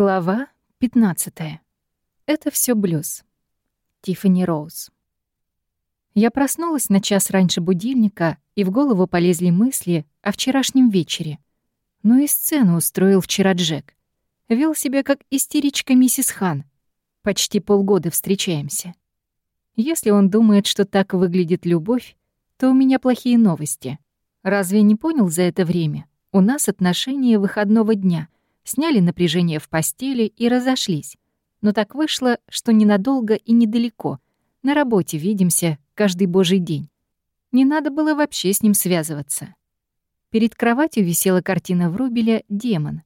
Глава 15. Это все блюз. Тиффани Роуз. Я проснулась на час раньше будильника, и в голову полезли мысли о вчерашнем вечере. Ну и сцену устроил вчера Джек. Вел себя как истеричка миссис Хан. Почти полгода встречаемся. Если он думает, что так выглядит любовь, то у меня плохие новости. Разве не понял за это время? У нас отношения выходного дня — сняли напряжение в постели и разошлись. Но так вышло, что ненадолго и недалеко. На работе видимся каждый божий день. Не надо было вообще с ним связываться. Перед кроватью висела картина Врубеля «Демон».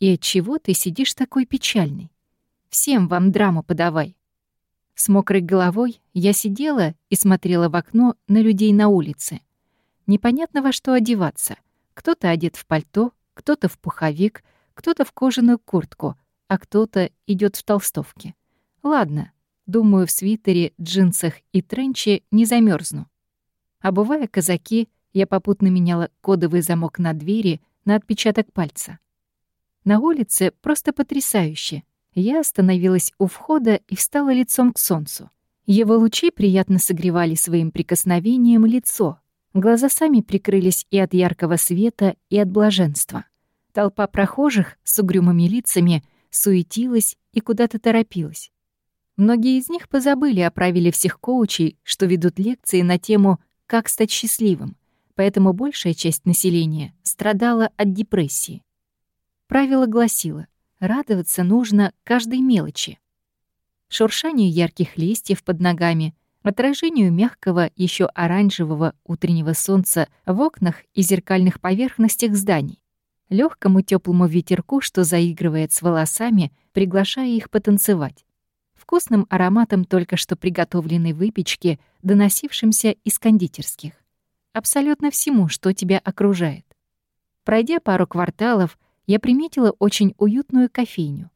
И от чего ты сидишь такой печальный? Всем вам драму подавай. С мокрой головой я сидела и смотрела в окно на людей на улице. Непонятно во что одеваться. Кто-то одет в пальто, кто-то в пуховик — кто-то в кожаную куртку, а кто-то идет в толстовке. Ладно, думаю, в свитере, джинсах и тренче не замерзну. Обувая казаки, я попутно меняла кодовый замок на двери на отпечаток пальца. На улице просто потрясающе. Я остановилась у входа и встала лицом к солнцу. Его лучи приятно согревали своим прикосновением лицо. Глаза сами прикрылись и от яркого света, и от блаженства. Толпа прохожих с угрюмыми лицами суетилась и куда-то торопилась. Многие из них позабыли о правиле всех коучей, что ведут лекции на тему «Как стать счастливым», поэтому большая часть населения страдала от депрессии. Правило гласило «радоваться нужно каждой мелочи». Шуршанию ярких листьев под ногами, отражению мягкого, еще оранжевого утреннего солнца в окнах и зеркальных поверхностях зданий, легкому теплому ветерку, что заигрывает с волосами, приглашая их потанцевать, вкусным ароматом только что приготовленной выпечки, доносившимся из кондитерских. Абсолютно всему, что тебя окружает. Пройдя пару кварталов, я приметила очень уютную кофейню.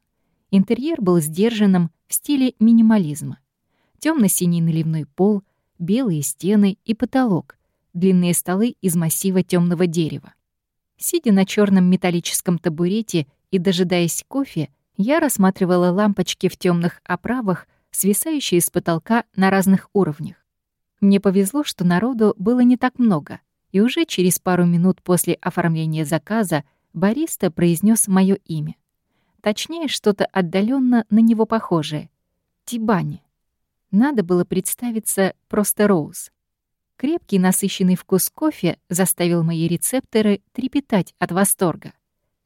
Интерьер был сдержанным в стиле минимализма. Темно-синий наливной пол, белые стены и потолок, длинные столы из массива темного дерева. Сидя на черном металлическом табурете и дожидаясь кофе, я рассматривала лампочки в темных оправах, свисающие с потолка на разных уровнях. Мне повезло, что народу было не так много, и уже через пару минут после оформления заказа бариста произнес мое имя. Точнее, что-то отдаленно на него похожее. Тибани. Надо было представиться просто Роуз. Крепкий насыщенный вкус кофе заставил мои рецепторы трепетать от восторга.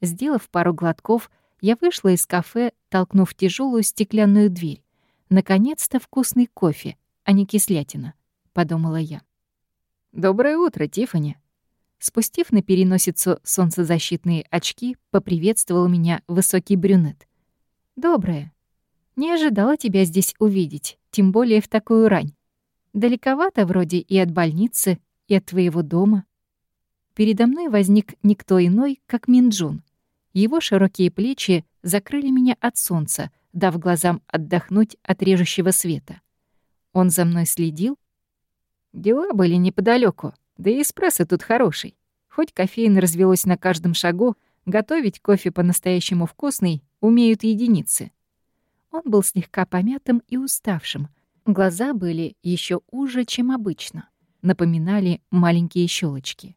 Сделав пару глотков, я вышла из кафе, толкнув тяжелую стеклянную дверь. Наконец-то вкусный кофе, а не кислятина, подумала я. Доброе утро, Тифани. Спустив на переносицу солнцезащитные очки, поприветствовал меня высокий брюнет. Доброе. Не ожидала тебя здесь увидеть, тем более в такую рань. Далековато вроде и от больницы, и от твоего дома. Передо мной возник никто иной, как Минджун. Его широкие плечи закрыли меня от солнца, дав глазам отдохнуть от режущего света. Он за мной следил. Дела были неподалеку, да и эспрессо тут хороший. Хоть кофеин развелось на каждом шагу, готовить кофе по-настоящему вкусный умеют единицы. Он был слегка помятым и уставшим — Глаза были еще уже, чем обычно, напоминали маленькие щелочки.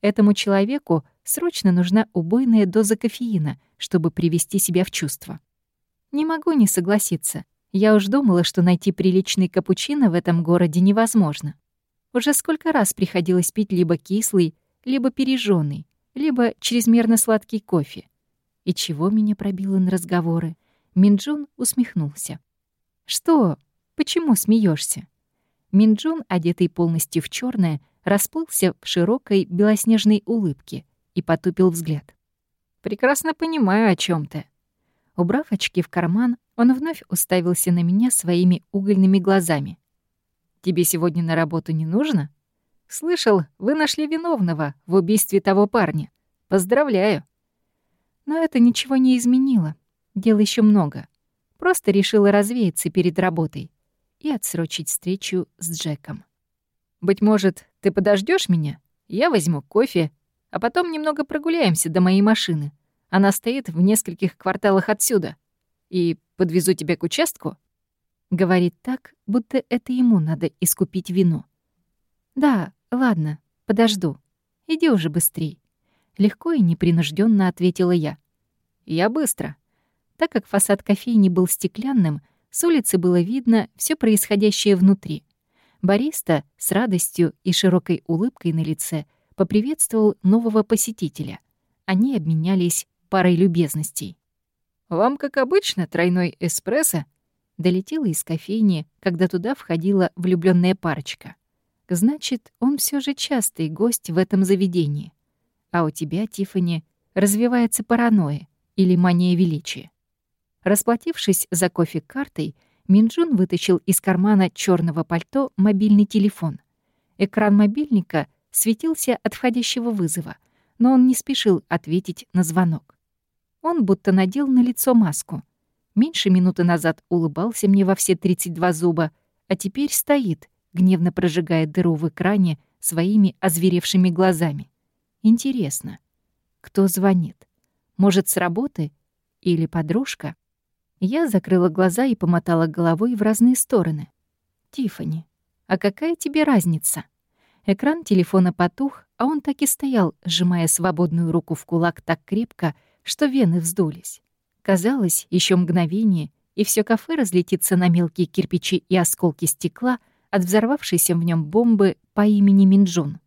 Этому человеку срочно нужна убойная доза кофеина, чтобы привести себя в чувство. Не могу не согласиться. Я уж думала, что найти приличный капучино в этом городе невозможно. Уже сколько раз приходилось пить либо кислый, либо пережженный, либо чрезмерно сладкий кофе. И чего меня пробило на разговоры? Минджун усмехнулся. «Что, Почему смеешься? Минджун, одетый полностью в черное, расплылся в широкой белоснежной улыбке и потупил взгляд. «Прекрасно понимаю, о чем ты». Убрав очки в карман, он вновь уставился на меня своими угольными глазами. «Тебе сегодня на работу не нужно?» «Слышал, вы нашли виновного в убийстве того парня. Поздравляю!» Но это ничего не изменило. Дел еще много. Просто решила развеяться перед работой и отсрочить встречу с Джеком. «Быть может, ты подождешь меня? Я возьму кофе, а потом немного прогуляемся до моей машины. Она стоит в нескольких кварталах отсюда. И подвезу тебя к участку?» Говорит так, будто это ему надо искупить вину. «Да, ладно, подожду. Иди уже быстрей». Легко и непринужденно ответила я. «Я быстро». Так как фасад кофейни был стеклянным, с улицы было видно все происходящее внутри. Бариста с радостью и широкой улыбкой на лице поприветствовал нового посетителя. Они обменялись парой любезностей. «Вам, как обычно, тройной эспрессо?» Долетела из кофейни, когда туда входила влюбленная парочка. Значит, он все же частый гость в этом заведении. А у тебя, Тифани, развивается паранойя или мания величия. Расплатившись за кофе картой, Минджун вытащил из кармана черного пальто мобильный телефон. Экран мобильника светился от входящего вызова, но он не спешил ответить на звонок. Он будто надел на лицо маску. Меньше минуты назад улыбался мне во все 32 зуба, а теперь стоит, гневно прожигая дыру в экране своими озверевшими глазами. Интересно, кто звонит? Может, с работы? Или подружка? Я закрыла глаза и помотала головой в разные стороны. Тифани, а какая тебе разница? Экран телефона потух, а он так и стоял, сжимая свободную руку в кулак так крепко, что вены вздулись. Казалось, еще мгновение, и все кафе разлетится на мелкие кирпичи и осколки стекла от взорвавшейся в нем бомбы по имени Минджун.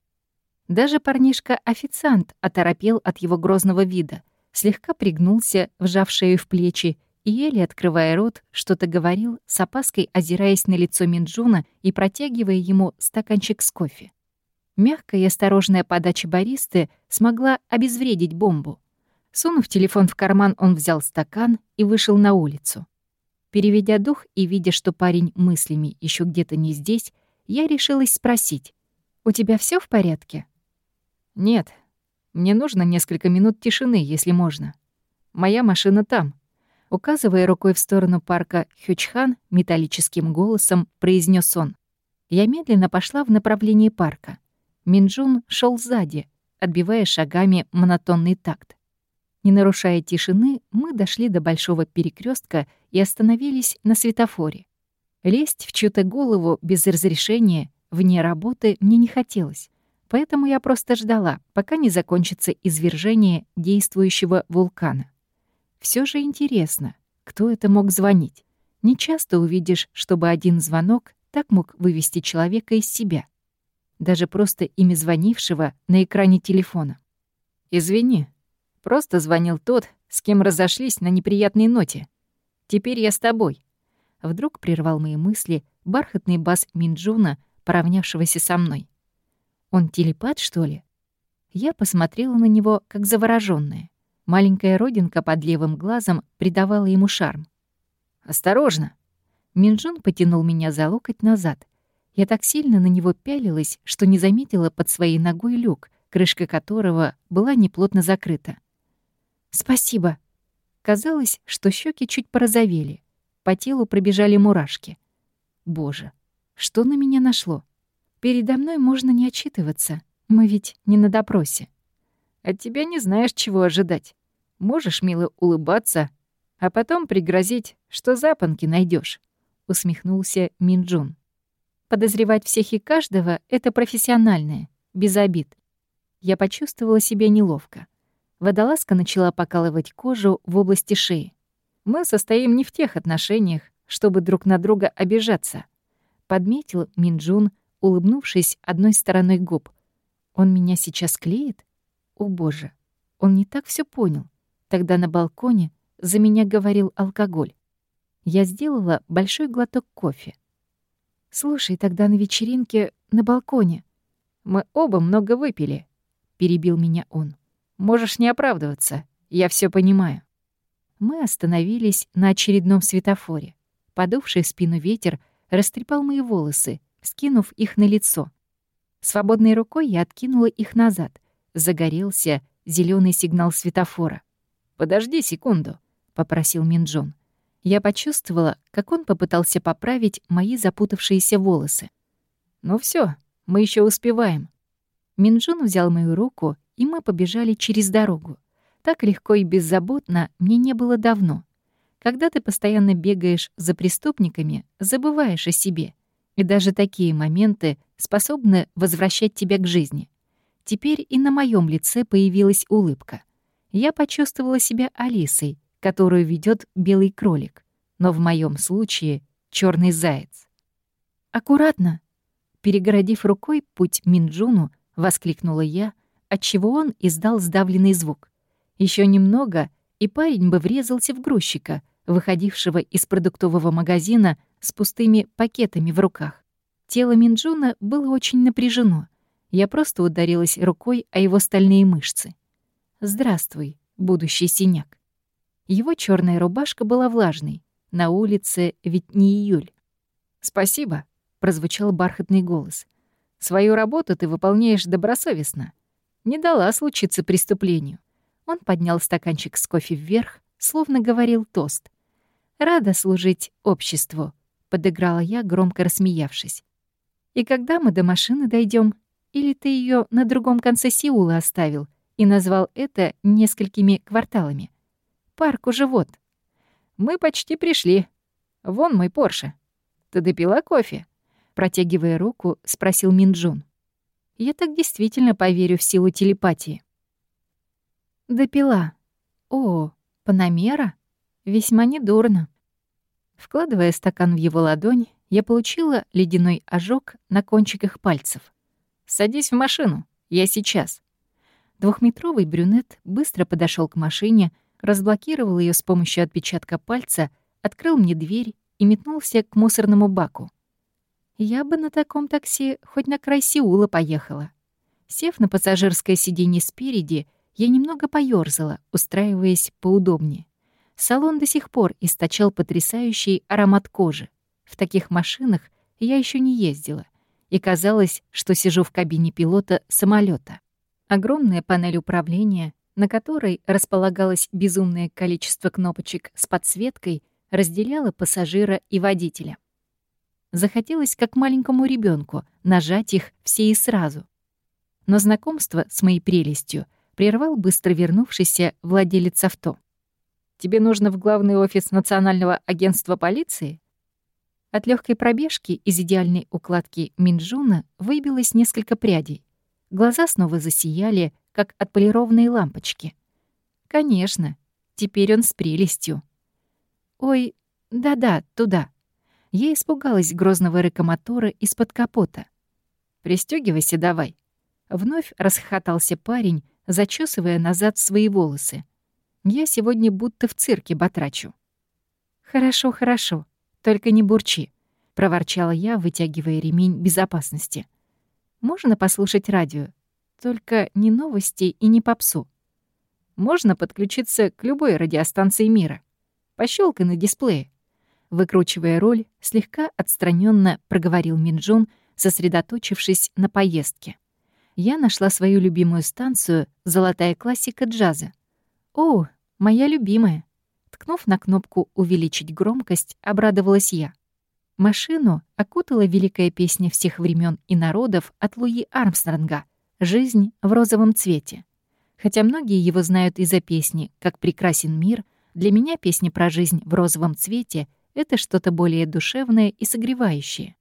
Даже парнишка-официант оторопел от его грозного вида, слегка пригнулся, вжав шею в плечи, и еле открывая рот, что-то говорил, с опаской озираясь на лицо Минджуна и протягивая ему стаканчик с кофе. Мягкая и осторожная подача баристы смогла обезвредить бомбу. Сунув телефон в карман, он взял стакан и вышел на улицу. Переведя дух и видя, что парень мыслями еще где-то не здесь, я решилась спросить, «У тебя все в порядке?» «Нет, мне нужно несколько минут тишины, если можно. Моя машина там», Указывая рукой в сторону парка Хючхан, металлическим голосом произнес он. Я медленно пошла в направлении парка. Минджун шел сзади, отбивая шагами монотонный такт. Не нарушая тишины, мы дошли до большого перекрестка и остановились на светофоре. Лезть в чью-то голову без разрешения, вне работы, мне не хотелось. Поэтому я просто ждала, пока не закончится извержение действующего вулкана. Все же интересно, кто это мог звонить. Не часто увидишь, чтобы один звонок так мог вывести человека из себя. Даже просто имя звонившего на экране телефона. «Извини, просто звонил тот, с кем разошлись на неприятной ноте. Теперь я с тобой». Вдруг прервал мои мысли бархатный бас Минджуна, поравнявшегося со мной. «Он телепат, что ли?» Я посмотрела на него, как заворожённая. Маленькая родинка под левым глазом придавала ему шарм. «Осторожно!» Минджун потянул меня за локоть назад. Я так сильно на него пялилась, что не заметила под своей ногой люк, крышка которого была неплотно закрыта. «Спасибо!» Казалось, что щеки чуть порозовели. По телу пробежали мурашки. Боже, что на меня нашло? Передо мной можно не отчитываться. Мы ведь не на допросе. От тебя не знаешь, чего ожидать. Можешь мило улыбаться, а потом пригрозить, что запонки найдешь, усмехнулся Минджун. Подозревать всех и каждого — это профессиональное, без обид. Я почувствовала себя неловко. Водолазка начала покалывать кожу в области шеи. Мы состоим не в тех отношениях, чтобы друг на друга обижаться. Подметил Минджун, улыбнувшись одной стороной губ. Он меня сейчас клеит? О боже, он не так все понял. Тогда на балконе за меня говорил алкоголь. Я сделала большой глоток кофе. «Слушай, тогда на вечеринке на балконе. Мы оба много выпили», — перебил меня он. «Можешь не оправдываться, я все понимаю». Мы остановились на очередном светофоре. Подувший спину ветер растрепал мои волосы, скинув их на лицо. Свободной рукой я откинула их назад. Загорелся зеленый сигнал светофора. «Подожди секунду», — попросил Минджон. Я почувствовала, как он попытался поправить мои запутавшиеся волосы. «Ну все, мы еще успеваем». Минджун взял мою руку, и мы побежали через дорогу. Так легко и беззаботно мне не было давно. Когда ты постоянно бегаешь за преступниками, забываешь о себе. И даже такие моменты способны возвращать тебя к жизни. Теперь и на моем лице появилась улыбка. Я почувствовала себя Алисой, которую ведет белый кролик, но в моем случае черный заяц. «Аккуратно!» Перегородив рукой путь Минджуну, воскликнула я, отчего он издал сдавленный звук. Еще немного, и парень бы врезался в грузчика, выходившего из продуктового магазина с пустыми пакетами в руках. Тело Минджуна было очень напряжено. Я просто ударилась рукой о его стальные мышцы. «Здравствуй, будущий синяк». Его черная рубашка была влажной. На улице ведь не июль. «Спасибо», — прозвучал бархатный голос. «Свою работу ты выполняешь добросовестно. Не дала случиться преступлению». Он поднял стаканчик с кофе вверх, словно говорил тост. «Рада служить обществу», — подыграла я, громко рассмеявшись. «И когда мы до машины дойдем? Или ты ее на другом конце Сеула оставил и назвал это несколькими кварталами? Парк уже вот». «Мы почти пришли. Вон мой Порше. Ты допила кофе?» Протягивая руку, спросил Минджун. «Я так действительно поверю в силу телепатии». «Допила. О, Панамера? Весьма недурно». Вкладывая стакан в его ладонь, я получила ледяной ожог на кончиках пальцев. «Садись в машину, я сейчас». Двухметровый брюнет быстро подошел к машине, разблокировал ее с помощью отпечатка пальца, открыл мне дверь и метнулся к мусорному баку. Я бы на таком такси хоть на край Сеула поехала. Сев на пассажирское сиденье спереди, я немного поёрзала, устраиваясь поудобнее. Салон до сих пор источал потрясающий аромат кожи. В таких машинах я еще не ездила, и казалось, что сижу в кабине пилота самолета. Огромная панель управления, на которой располагалось безумное количество кнопочек с подсветкой, разделяла пассажира и водителя. Захотелось, как маленькому ребенку, нажать их все и сразу. Но знакомство с моей прелестью прервал быстро вернувшийся владелец авто. «Тебе нужно в главный офис Национального агентства полиции?» От легкой пробежки из идеальной укладки Минджуна выбилось несколько прядей. Глаза снова засияли, как отполированные лампочки. Конечно, теперь он с прелестью. Ой, да-да, туда. Я испугалась грозного рыка мотора из-под капота. Пристёгивайся давай. Вновь расхохотался парень, зачесывая назад свои волосы. Я сегодня будто в цирке батрачу. «Хорошо, хорошо, только не бурчи», — проворчала я, вытягивая ремень безопасности. «Можно послушать радио? Только не новости и не попсу. Можно подключиться к любой радиостанции мира. Пощелкай на дисплее». Выкручивая роль, слегка отстраненно проговорил Минджун, сосредоточившись на поездке. Я нашла свою любимую станцию «Золотая классика джаза». «О, моя любимая!» Ткнув на кнопку «Увеличить громкость», обрадовалась я. Машину окутала великая песня всех времен и народов от Луи Армстронга «Жизнь в розовом цвете». Хотя многие его знают из-за песни «Как прекрасен мир», для меня песня про жизнь в розовом цвете — это что-то более душевное и согревающее.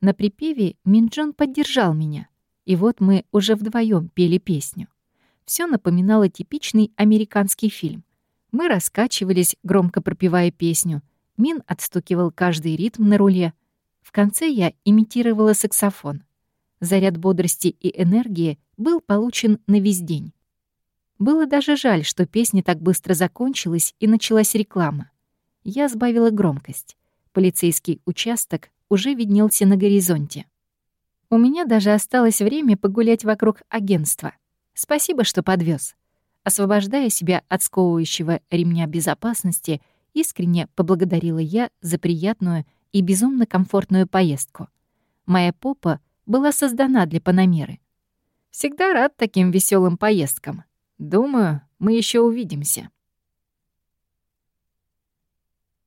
На припеве Минджон поддержал меня, и вот мы уже вдвоем пели песню. Все напоминало типичный американский фильм. Мы раскачивались, громко пропевая песню. Мин отстукивал каждый ритм на руле. В конце я имитировала саксофон. Заряд бодрости и энергии был получен на весь день. Было даже жаль, что песня так быстро закончилась и началась реклама. Я сбавила громкость. Полицейский участок уже виднелся на горизонте. У меня даже осталось время погулять вокруг агентства. Спасибо, что подвез. Освобождая себя от сковывающего ремня безопасности, искренне поблагодарила я за приятную и безумно комфортную поездку. Моя попа была создана для Панамеры. Всегда рад таким веселым поездкам. Думаю, мы еще увидимся.